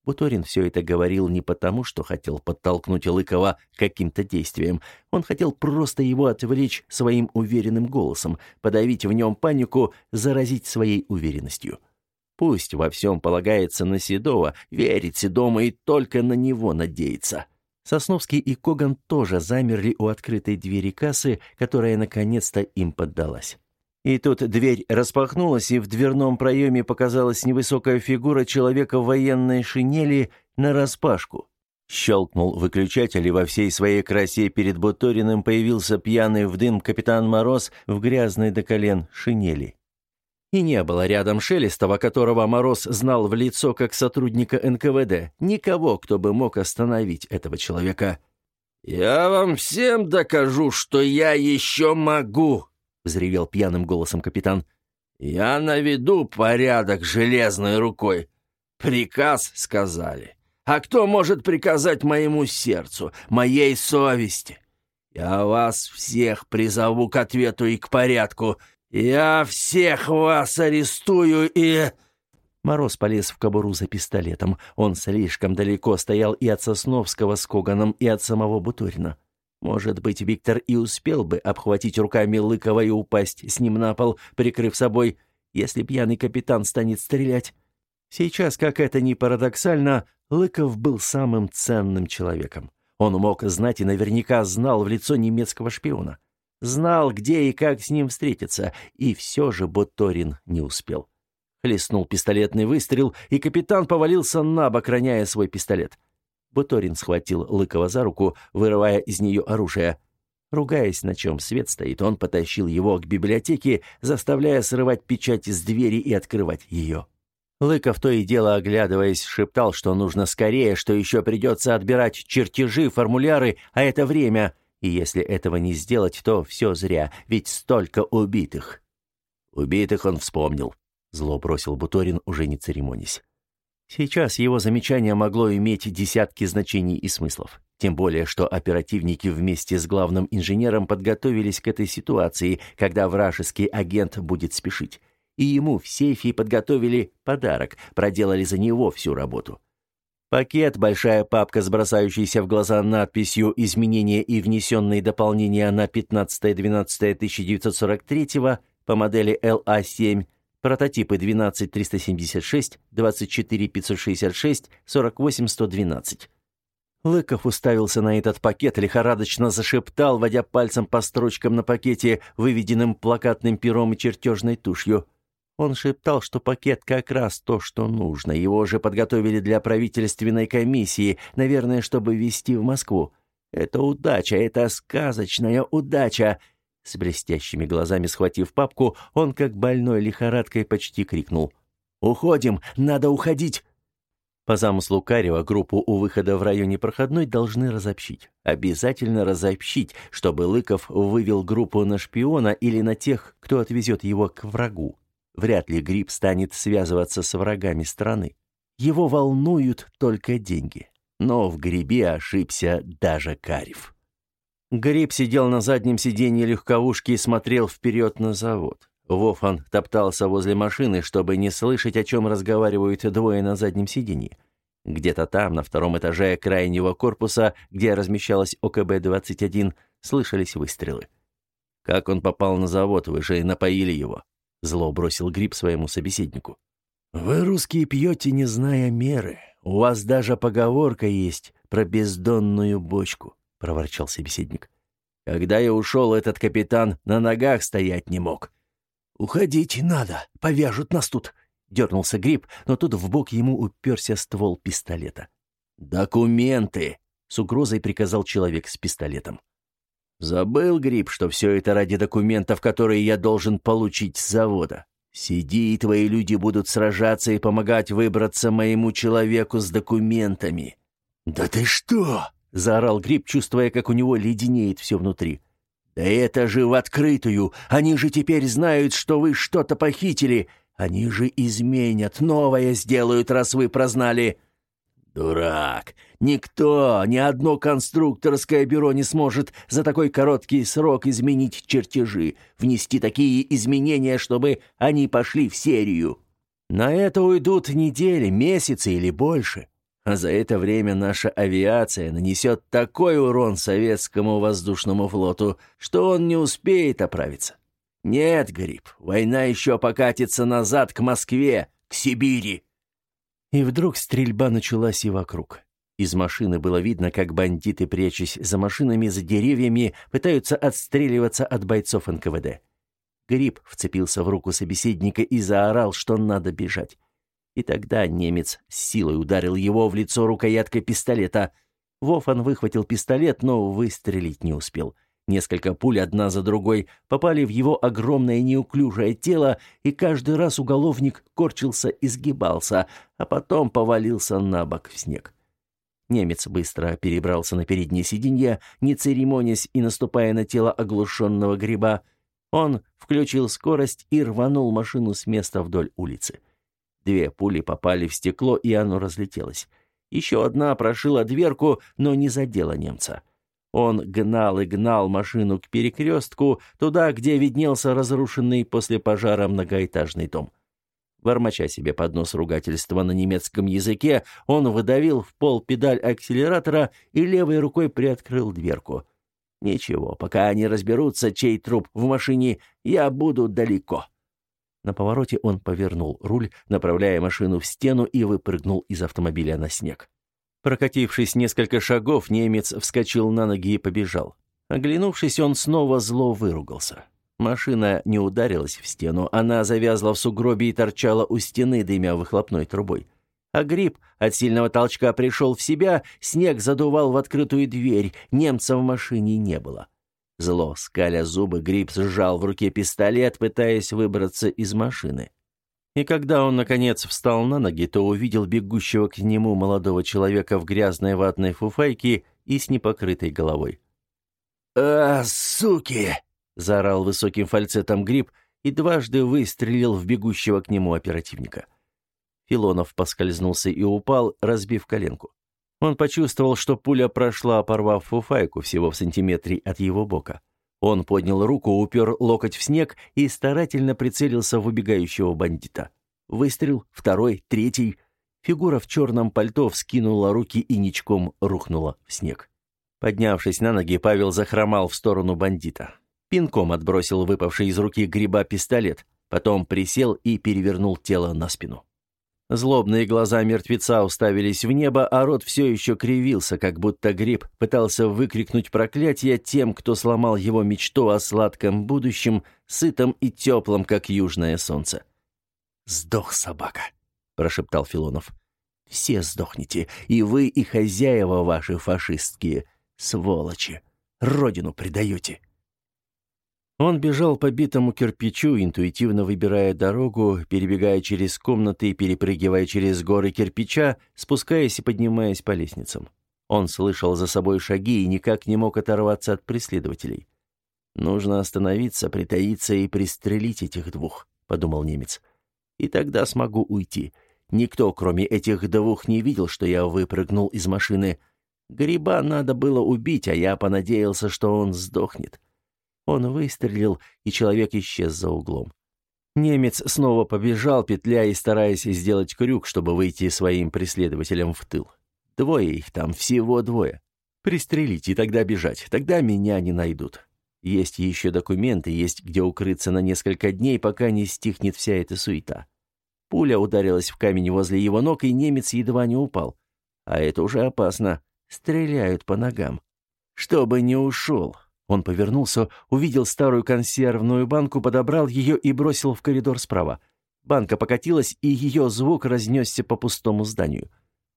Буторин все это говорил не потому, что хотел подтолкнуть Лыкова каким-то действием. Он хотел просто его отвлечь своим уверенным голосом, подавить в нем панику, заразить своей уверенностью. Пусть во всем полагается на Седова, верит Седому и только на него надеется. Сосновский и Коган тоже замерли у открытой двери кассы, которая наконец-то им поддалась. И тут дверь распахнулась, и в дверном проеме показалась невысокая фигура человека в военной шинели нараспашку. Щелкнул выключатель, и во всей своей красе перед Буториным появился пьяный в дым капитан Мороз в грязной до колен шинели. И не было рядом Шелестова, которого Мороз знал в лицо как сотрудника НКВД, никого, кто бы мог остановить этого человека. «Я вам всем докажу, что я еще могу!» Взревел пьяным голосом капитан. «Я наведу порядок железной рукой. Приказ сказали. А кто может приказать моему сердцу, моей совести? Я вас всех призову к ответу и к порядку. Я всех вас арестую и...» Мороз полез в кобуру за пистолетом. Он слишком далеко стоял и от Сосновского с Коганом, и от самого Бутурина. Может быть, Виктор и успел бы обхватить руками Лыкова и упасть с ним на пол, прикрыв собой, если пьяный капитан станет стрелять. Сейчас, как это ни парадоксально, Лыков был самым ценным человеком. Он мог знать и наверняка знал в лицо немецкого шпиона. Знал, где и как с ним встретиться, и все же Боторин не успел. Хлестнул пистолетный выстрел, и капитан повалился на бок, роняя свой пистолет. Буторин схватил Лыкова за руку, вырывая из нее оружие. Ругаясь, на чем свет стоит, он потащил его к библиотеке, заставляя срывать печать с двери и открывать ее. Лыков то и дело, оглядываясь, шептал, что нужно скорее, что еще придется отбирать чертежи, формуляры, а это время. И если этого не сделать, то все зря, ведь столько убитых. Убитых он вспомнил. Зло бросил Буторин, уже не церемонясь. Сейчас его замечание могло иметь десятки значений и смыслов. Тем более, что оперативники вместе с главным инженером подготовились к этой ситуации, когда вражеский агент будет спешить. И ему в сейфе подготовили подарок, проделали за него всю работу. Пакет, большая папка с бросающейся в глаза надписью «Изменения и внесенные дополнения на 15-12-1943» по модели ЛА-7 Прототипы 12376, 24566, 48112. Лыков уставился на этот пакет, лихорадочно зашептал, водя пальцем по строчкам на пакете, выведенным плакатным пером и чертежной тушью. Он шептал, что пакет как раз то, что нужно. Его же подготовили для правительственной комиссии, наверное, чтобы везти в Москву. Это удача, это сказочная удача. С блестящими глазами схватив папку, он, как больной лихорадкой, почти крикнул. «Уходим! Надо уходить!» По замыслу Карева группу у выхода в районе проходной должны разобщить. Обязательно разобщить, чтобы Лыков вывел группу на шпиона или на тех, кто отвезет его к врагу. Вряд ли Гриб станет связываться с врагами страны. Его волнуют только деньги. Но в Грибе ошибся даже Карев. Гриб сидел на заднем сиденье легковушки и смотрел вперед на завод. Вофан топтался возле машины, чтобы не слышать, о чем разговаривают двое на заднем сиденье. Где-то там, на втором этаже крайнего корпуса, где размещалась ОКБ-21, слышались выстрелы. «Как он попал на завод? Вы же напоили его!» Зло бросил Гриб своему собеседнику. «Вы, русские, пьете, не зная меры. У вас даже поговорка есть про бездонную бочку», — проворчал собеседник. «Когда я ушел, этот капитан на ногах стоять не мог». «Уходить надо, повяжут нас тут», — дернулся Гриб, но тут в бок ему уперся ствол пистолета. «Документы!» — с угрозой приказал человек с пистолетом. «Забыл, Гриб, что все это ради документов, которые я должен получить с завода. Сиди, и твои люди будут сражаться и помогать выбраться моему человеку с документами». «Да ты что?» — заорал Гриб, чувствуя, как у него леденеет все внутри. «Да это же в открытую! Они же теперь знают, что вы что-то похитили! Они же изменят, новое сделают, раз вы прознали!» «Дурак! Никто, ни одно конструкторское бюро не сможет за такой короткий срок изменить чертежи, внести такие изменения, чтобы они пошли в серию. На это уйдут недели, месяцы или больше. А за это время наша авиация нанесет такой урон советскому воздушному флоту, что он не успеет оправиться. Нет, Гриб, война еще покатится назад к Москве, к Сибири. И вдруг стрельба началась и вокруг. Из машины было видно, как бандиты, прячась за машинами, за деревьями, пытаются отстреливаться от бойцов НКВД. Гриб вцепился в руку собеседника и заорал, что надо бежать. И тогда немец с силой ударил его в лицо рукояткой пистолета. Вофан выхватил пистолет, но выстрелить не успел. Несколько пуль одна за другой попали в его огромное неуклюжее тело, и каждый раз уголовник корчился и сгибался, а потом повалился на бок в снег. Немец быстро перебрался на переднее сиденье, не церемонясь и наступая на тело оглушенного гриба. Он включил скорость и рванул машину с места вдоль улицы. Две пули попали в стекло, и оно разлетелось. Еще одна прошила дверку, но не задела немца. Он гнал и гнал машину к перекрестку, туда, где виднелся разрушенный после пожара многоэтажный дом. Бормоча себе под нос ругательства на немецком языке, он выдавил в пол педаль акселератора и левой рукой приоткрыл дверку. «Ничего, пока они разберутся, чей труп в машине, я буду далеко». На повороте он повернул руль, направляя машину в стену и выпрыгнул из автомобиля на снег. Прокатившись несколько шагов, немец вскочил на ноги и побежал. Оглянувшись, он снова зло выругался. Машина не ударилась в стену, она завязла в сугробе и торчала у стены, дымя выхлопной трубой. А гриб от сильного толчка пришел в себя, снег задувал в открытую дверь, немца в машине не было. Зло, скаля зубы, Гриб сжал в руке пистолет, пытаясь выбраться из машины. И когда он, наконец, встал на ноги, то увидел бегущего к нему молодого человека в грязной ватной фуфайке и с непокрытой головой. «А, суки!» — заорал высоким фальцетом Гриб и дважды выстрелил в бегущего к нему оперативника. Филонов поскользнулся и упал, разбив коленку. Он почувствовал, что пуля прошла, порвав фуфайку всего в сантиметре от его бока. Он поднял руку, упер локоть в снег и старательно прицелился в убегающего бандита. Выстрел, второй, третий. Фигура в черном пальто вскинула руки и ничком рухнула в снег. Поднявшись на ноги, Павел захромал в сторону бандита. Пинком отбросил выпавший из руки гриба пистолет, потом присел и перевернул тело на спину. Злобные глаза мертвеца уставились в небо, а рот все еще кривился, как будто гриб пытался выкрикнуть проклятие тем, кто сломал его мечту о сладком будущем, сытом и теплом, как южное солнце. «Сдох собака», — прошептал Филонов. «Все сдохнете, и вы, и хозяева ваши фашистские, сволочи, родину предаете». Он бежал по битому кирпичу, интуитивно выбирая дорогу, перебегая через комнаты, перепрыгивая через горы кирпича, спускаясь и поднимаясь по лестницам. Он слышал за собой шаги и никак не мог оторваться от преследователей. «Нужно остановиться, притаиться и пристрелить этих двух», — подумал немец. «И тогда смогу уйти. Никто, кроме этих двух, не видел, что я выпрыгнул из машины. Гриба надо было убить, а я понадеялся, что он сдохнет». Он выстрелил, и человек исчез за углом. Немец снова побежал, петляя и стараясь сделать крюк, чтобы выйти своим преследователям в тыл. Двое их там, всего двое. Пристрелить и тогда бежать, тогда меня не найдут. Есть еще документы, есть где укрыться на несколько дней, пока не стихнет вся эта суета. Пуля ударилась в камень возле его ног, и немец едва не упал. А это уже опасно. Стреляют по ногам. Чтобы не ушел. Он повернулся, увидел старую консервную банку, подобрал ее и бросил в коридор справа. Банка покатилась, и ее звук разнесся по пустому зданию.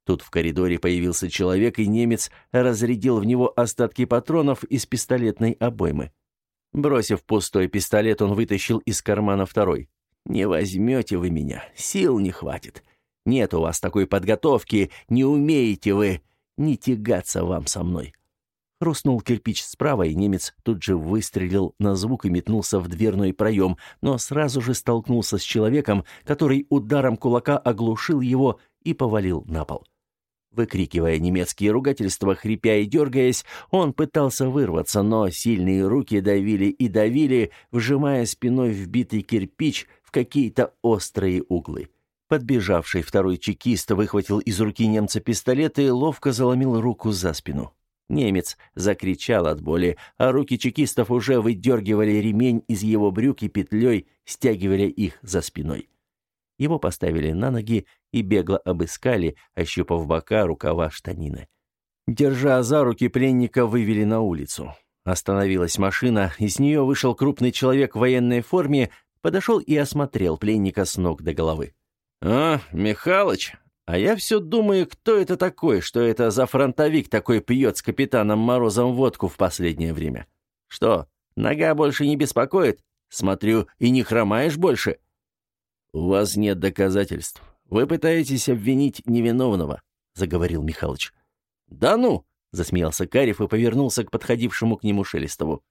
Тут в коридоре появился человек, и немец разрядил в него остатки патронов из пистолетной обоймы. Бросив пустой пистолет, он вытащил из кармана второй. «Не возьмете вы меня, сил не хватит. Нет у вас такой подготовки, не умеете вы, не тягаться вам со мной». Хрустнул кирпич справа, и немец тут же выстрелил на звук и метнулся в дверной проем, но сразу же столкнулся с человеком, который ударом кулака оглушил его и повалил на пол. Выкрикивая немецкие ругательства, хрипя и дергаясь, он пытался вырваться, но сильные руки давили и давили, вжимая спиной в битый кирпич в какие-то острые углы. Подбежавший второй чекист выхватил из руки немца пистолет и ловко заломил руку за спину. Немец закричал от боли, а руки чекистов уже выдергивали ремень из его брюк и петлей, стягивали их за спиной. Его поставили на ноги и бегло обыскали, ощупав бока, рукава, штанины. Держа за руки пленника, вывели на улицу. Остановилась машина, из нее вышел крупный человек в военной форме, подошел и осмотрел пленника с ног до головы. «А, Михалыч, а я все думаю, кто это такой, что это за фронтовик такой пьет с капитаном Морозом водку в последнее время? Что, нога больше не беспокоит? Смотрю, и не хромаешь больше?» «У вас нет доказательств. Вы пытаетесь обвинить невиновного», — заговорил Михалыч. «Да ну!» — засмеялся Карев и повернулся к подходившему к нему Шелестову.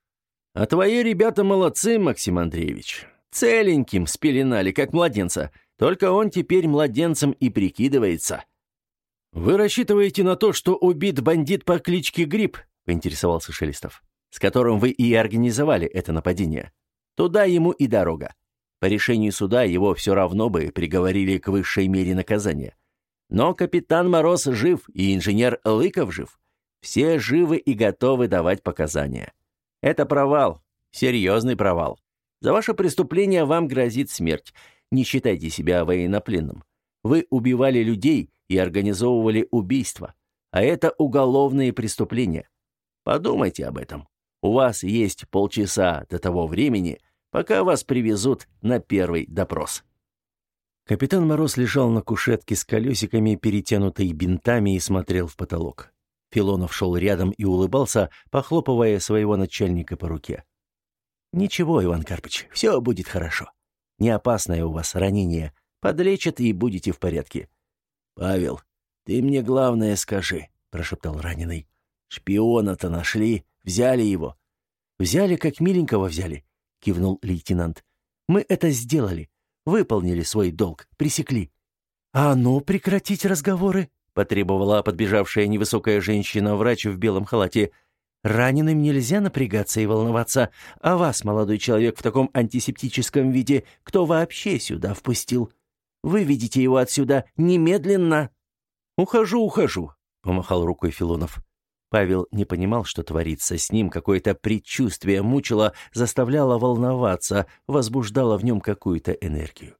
«А твои ребята молодцы, Максим Андреевич. Целеньким спеленали, как младенца. Только он теперь младенцем и прикидывается. Вы рассчитываете на то, что убит бандит по кличке Гриб, поинтересовался Шелестов, с которым вы и организовали это нападение. Туда ему и дорога. По решению суда его все равно бы приговорили к высшей мере наказания. Но капитан Мороз жив, и инженер Лыков жив. Все живы и готовы давать показания. Это провал, серьезный провал. За ваше преступление вам грозит смерть. Не считайте себя военнопленным. Вы убивали людей и организовывали убийства, а это уголовные преступления. Подумайте об этом. У вас есть полчаса до того времени, пока вас привезут на первый допрос. Капитан Мороз лежал на кушетке с колесиками, перетянутой бинтами, и смотрел в потолок. Филонов шел рядом и улыбался, похлопывая своего начальника по руке. «Ничего, Иван Карпыч, все будет хорошо. Не опасное у вас ранение. Подлечат и будете в порядке». «Павел, ты мне главное скажи», — прошептал раненый. «Шпиона-то нашли, взяли его». «Взяли, как миленького взяли», — кивнул лейтенант. «Мы это сделали, выполнили свой долг, пресекли». «А ну, прекратить разговоры», — потребовала подбежавшая невысокая женщина-врач в белом халате. Раненым нельзя напрягаться и волноваться. А вас, молодой человек, в таком антисептическом виде, кто вообще сюда впустил? Выведите его отсюда немедленно!» «Ухожу, ухожу», — помахал рукой Филонов. Павел не понимал, что творится с ним, какое-то предчувствие мучило, заставляло волноваться, возбуждало в нем какую-то энергию.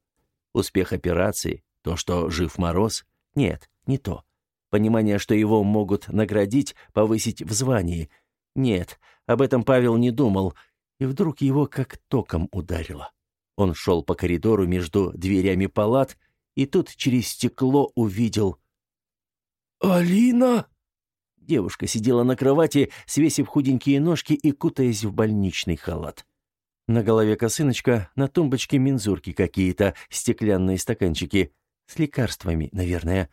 Успех операции, то, что жив Мороз, нет, не то. Понимание, что его могут наградить, повысить в звании, нет, об этом Павел не думал, и вдруг его как током ударило. Он шел по коридору между дверями палат, и тут через стекло увидел... «Алина!» Девушка сидела на кровати, свесив худенькие ножки и кутаясь в больничный халат. На голове косыночка, на тумбочке мензурки какие-то, стеклянные стаканчики. С лекарствами, наверное.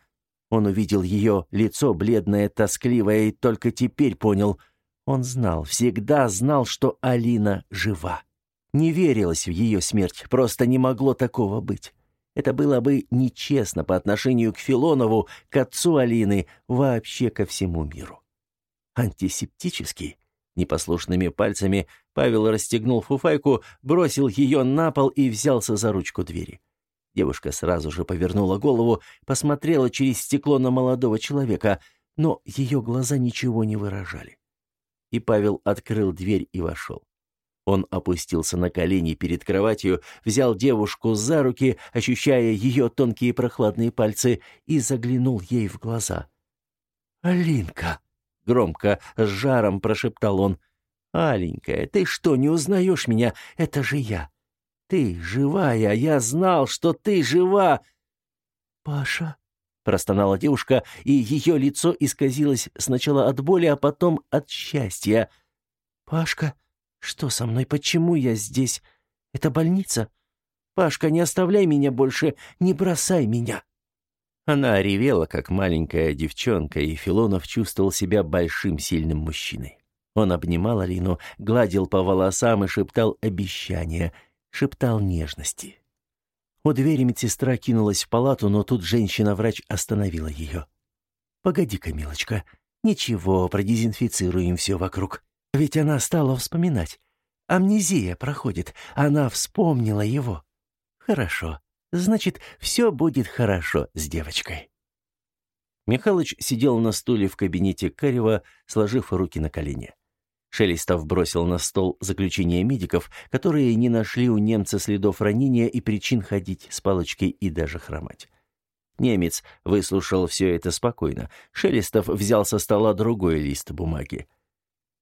Он увидел ее лицо, бледное, тоскливое, и только теперь понял. Он знал, всегда знал, что Алина жива. Не верилось в ее смерть, просто не могло такого быть. Это было бы нечестно по отношению к Филонову, к отцу Алины, вообще ко всему миру. Антисептический. Непослушными пальцами Павел расстегнул фуфайку, бросил ее на пол и взялся за ручку двери. Девушка сразу же повернула голову, посмотрела через стекло на молодого человека, но ее глаза ничего не выражали. И Павел открыл дверь и вошел. Он опустился на колени перед кроватью, взял девушку за руки, ощущая ее тонкие прохладные пальцы, и заглянул ей в глаза. «Алинка!» — громко, с жаром прошептал он. «Аленькая, ты что, не узнаешь меня? Это же я! Ты живая! Я знал, что ты жива!» «Паша!» — простонала девушка, и ее лицо исказилось сначала от боли, а потом от счастья. «Пашка!» Что со мной? Почему я здесь? Это больница? Пашка, не оставляй меня больше, не бросай меня. Она ревела, как маленькая девчонка, и Филонов чувствовал себя большим сильным мужчиной. Он обнимал Алину, гладил по волосам и шептал обещания, шептал нежности. У двери медсестра кинулась в палату, но тут женщина-врач остановила ее. «Погоди-ка, милочка, ничего, продезинфицируем все вокруг. Ведь она стала вспоминать. Амнезия проходит, она вспомнила его. Хорошо. Значит, все будет хорошо с девочкой. Михалыч сидел на стуле в кабинете Карева, сложив руки на колени. Шелестов бросил на стол заключение медиков, которые не нашли у немца следов ранения и причин ходить с палочкой и даже хромать. Немец выслушал все это спокойно. Шелестов взял со стола другой лист бумаги.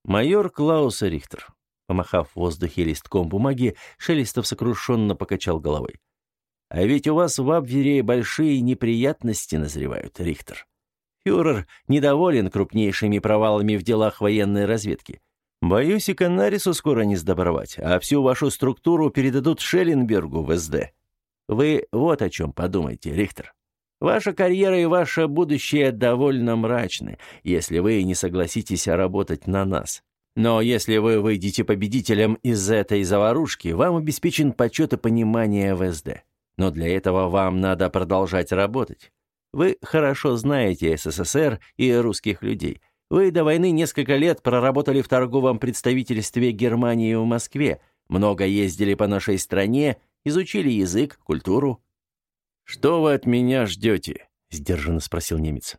Майор Клаус Рихтер. Помахав в воздухе листком бумаги, Шелестов сокрушенно покачал головой. «А ведь у вас в Абвере большие неприятности назревают, Рихтер. Фюрер недоволен крупнейшими провалами в делах военной разведки. Боюсь, и Канарису скоро не сдобровать, а всю вашу структуру передадут Шелленбергу в СД. Вы вот о чем подумайте, Рихтер. Ваша карьера и ваше будущее довольно мрачны, если вы не согласитесь работать на нас. Но если вы выйдете победителем из этой заварушки, вам обеспечен почет и понимание в СД. Но для этого вам надо продолжать работать. Вы хорошо знаете СССР и русских людей. Вы до войны несколько лет проработали в торговом представительстве Германии в Москве, много ездили по нашей стране, изучили язык, культуру. «Что вы от меня ждете?» — сдержанно спросил немец.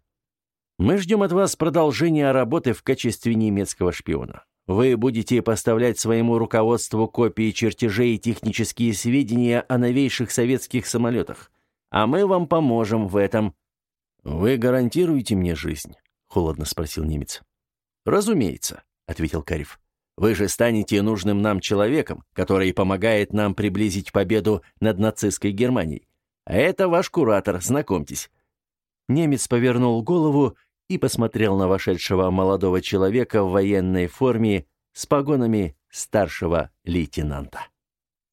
«Мы ждем от вас продолжения работы в качестве немецкого шпиона. Вы будете поставлять своему руководству копии чертежей и технические сведения о новейших советских самолетах. А мы вам поможем в этом». «Вы гарантируете мне жизнь?» — холодно спросил немец. «Разумеется», — ответил Карев. «Вы же станете нужным нам человеком, который помогает нам приблизить победу над нацистской Германией. А это ваш куратор, знакомьтесь». Немец повернул голову и посмотрел на вошедшего молодого человека в военной форме с погонами старшего лейтенанта.